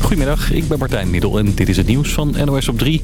Goedemiddag, ik ben Martijn Middel en dit is het nieuws van NOS op 3.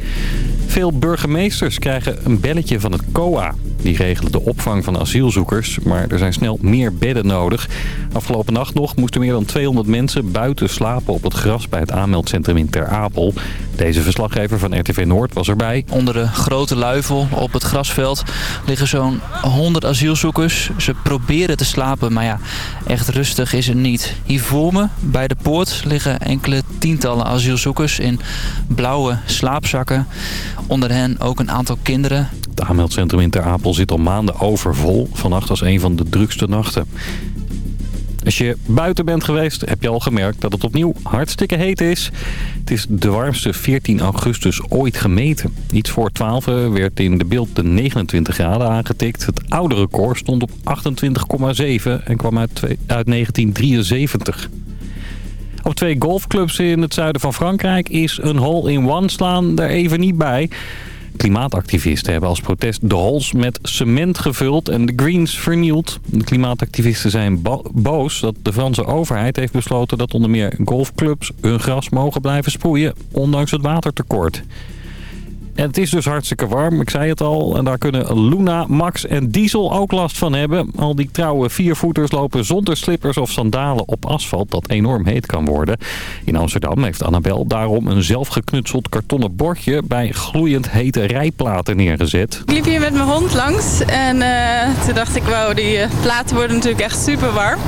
Veel burgemeesters krijgen een belletje van het COA. Die regelen de opvang van asielzoekers, maar er zijn snel meer bedden nodig. Afgelopen nacht nog moesten meer dan 200 mensen buiten slapen op het gras bij het aanmeldcentrum in Ter Apel. Deze verslaggever van RTV Noord was erbij. Onder de grote luifel op het grasveld liggen zo'n 100 asielzoekers. Ze proberen te slapen, maar ja, echt rustig is het niet. Hier voor me, bij de poort, liggen enkele tientallen asielzoekers in blauwe slaapzakken. Onder hen ook een aantal kinderen. Het aanmeldcentrum in Ter Apel zit al maanden overvol. Vannacht was een van de drukste nachten. Als je buiten bent geweest, heb je al gemerkt dat het opnieuw hartstikke heet is. Het is de warmste 14 augustus ooit gemeten. Iets voor 12 werd in de beeld de 29 graden aangetikt. Het oude record stond op 28,7 en kwam uit, uit 1973. Op twee golfclubs in het zuiden van Frankrijk is een hole-in-one slaan er even niet bij. Klimaatactivisten hebben als protest de holes met cement gevuld en de greens vernield. De klimaatactivisten zijn boos dat de Franse overheid heeft besloten dat onder meer golfclubs hun gras mogen blijven sproeien, ondanks het watertekort. En het is dus hartstikke warm, ik zei het al. En daar kunnen Luna, Max en Diesel ook last van hebben. Al die trouwe viervoeters lopen zonder slippers of sandalen op asfalt dat enorm heet kan worden. In Amsterdam heeft Annabel daarom een zelfgeknutseld kartonnen bordje bij gloeiend hete rijplaten neergezet. Ik liep hier met mijn hond langs en uh, toen dacht ik, wauw, die uh, platen worden natuurlijk echt super warm.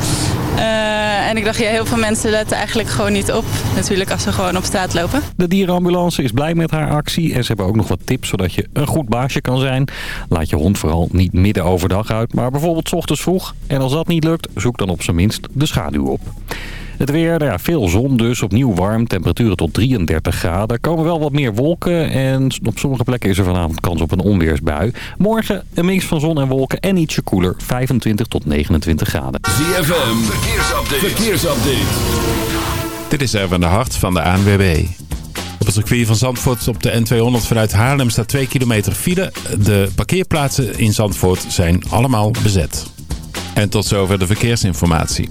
Uh, en ik dacht, ja, heel veel mensen letten eigenlijk gewoon niet op. Natuurlijk als ze gewoon op straat lopen. De dierenambulance is blij met haar actie. En ze hebben ook nog wat tips zodat je een goed baasje kan zijn. Laat je hond vooral niet midden overdag uit, maar bijvoorbeeld 's ochtends vroeg. En als dat niet lukt, zoek dan op zijn minst de schaduw op. Het weer, ja, veel zon dus, opnieuw warm, temperaturen tot 33 graden. Er komen wel wat meer wolken en op sommige plekken is er vanavond kans op een onweersbui. Morgen een mix van zon en wolken en ietsje koeler, 25 tot 29 graden. ZFM, verkeersupdate. verkeersupdate. Dit is Erwin de Hart van de ANWB. Op het circuit van Zandvoort op de N200 vanuit Haarlem staat 2 kilometer file. De parkeerplaatsen in Zandvoort zijn allemaal bezet. En tot zover de verkeersinformatie.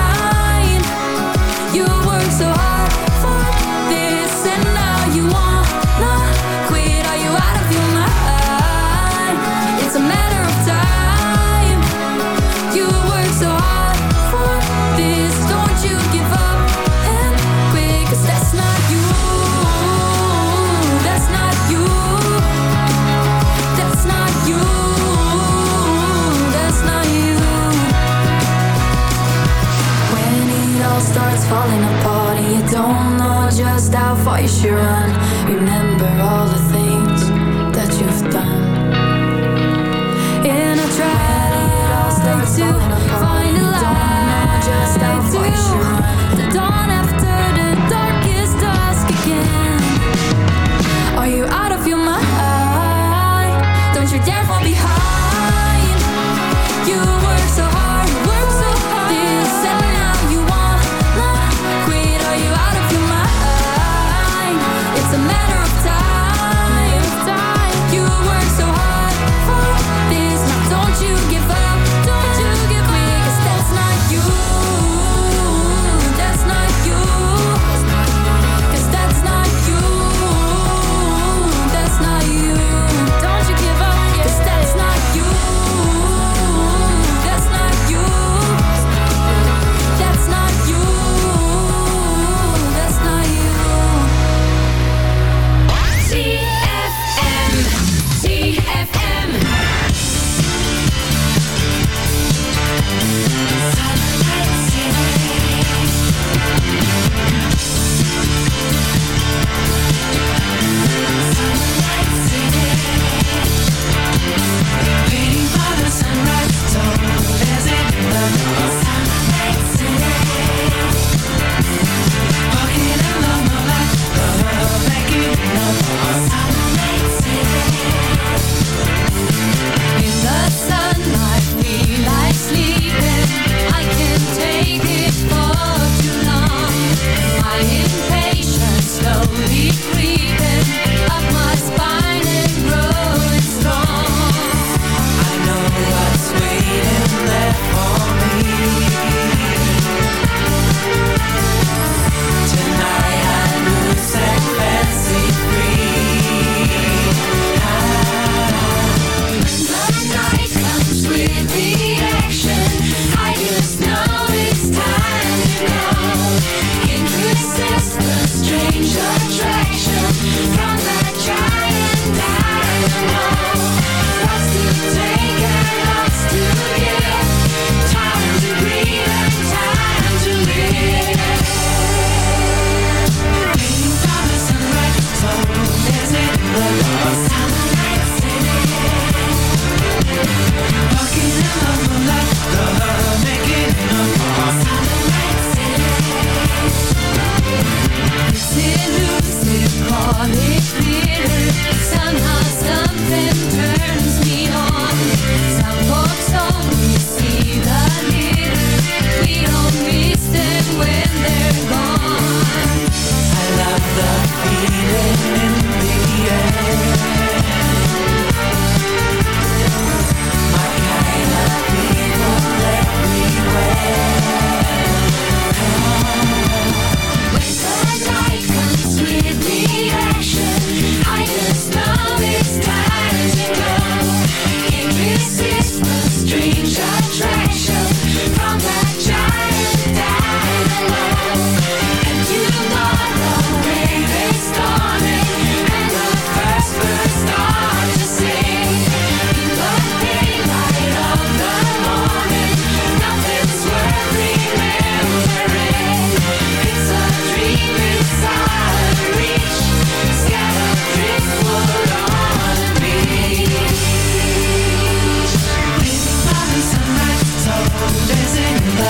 starts falling apart and you don't know just how far you should run. Remember all the things that you've done.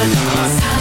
ja.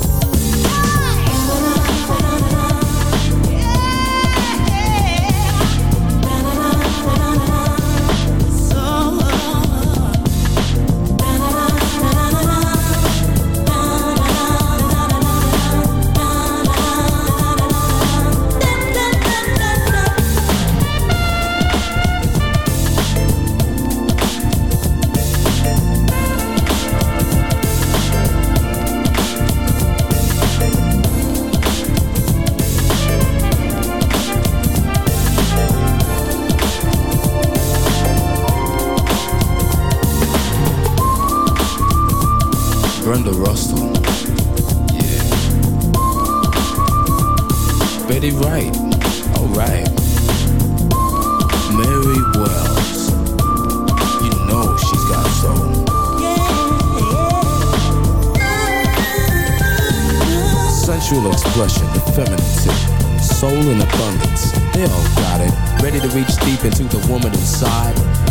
under Russell. Yeah. Betty Wright. Alright. Mary Wells. You know she's got soul. Sensual expression, femininity, soul in abundance. They all got it. Ready to reach deep into the woman inside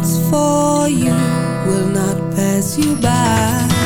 words for you will not pass you by.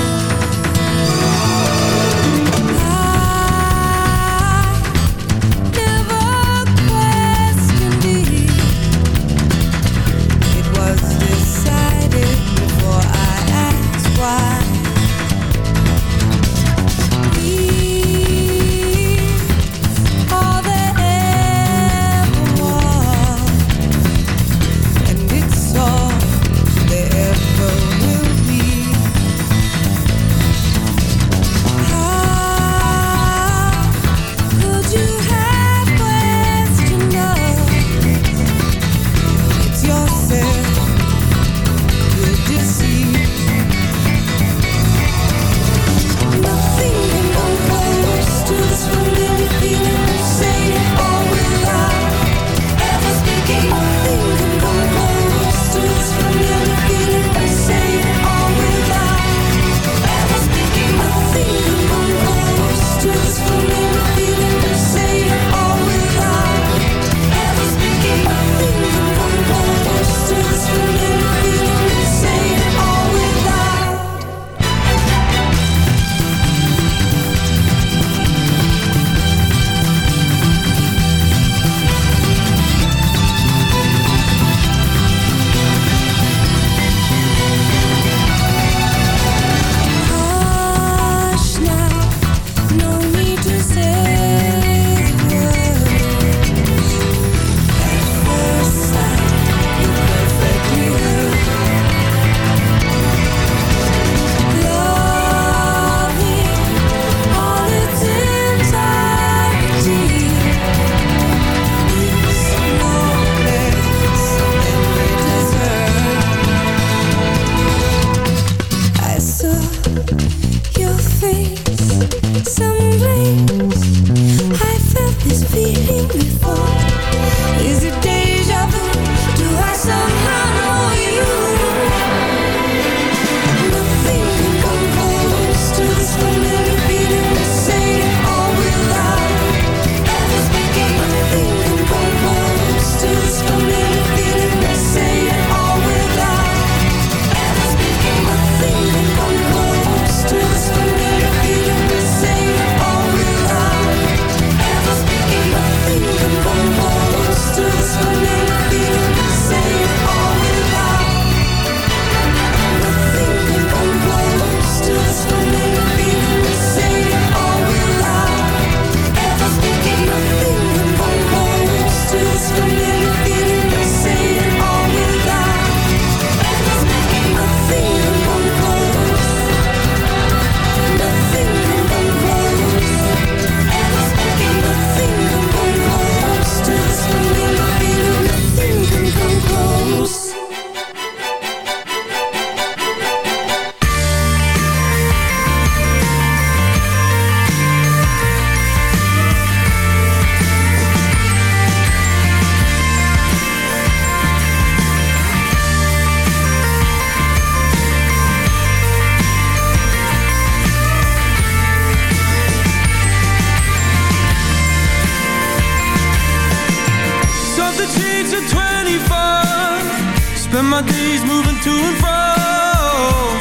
Spend my days moving to and fro.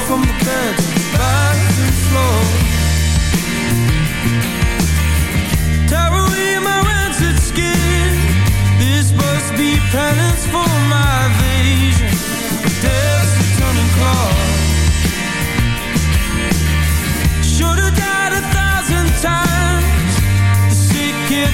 From the bed to the back to the floor. Tear away my rancid skin. This must be penance for my evasion Death's turning claw Should've died a thousand times. The sick kid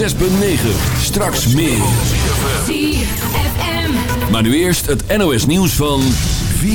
106.9. Straks meer. 4 Maar nu eerst het NOS nieuws van 4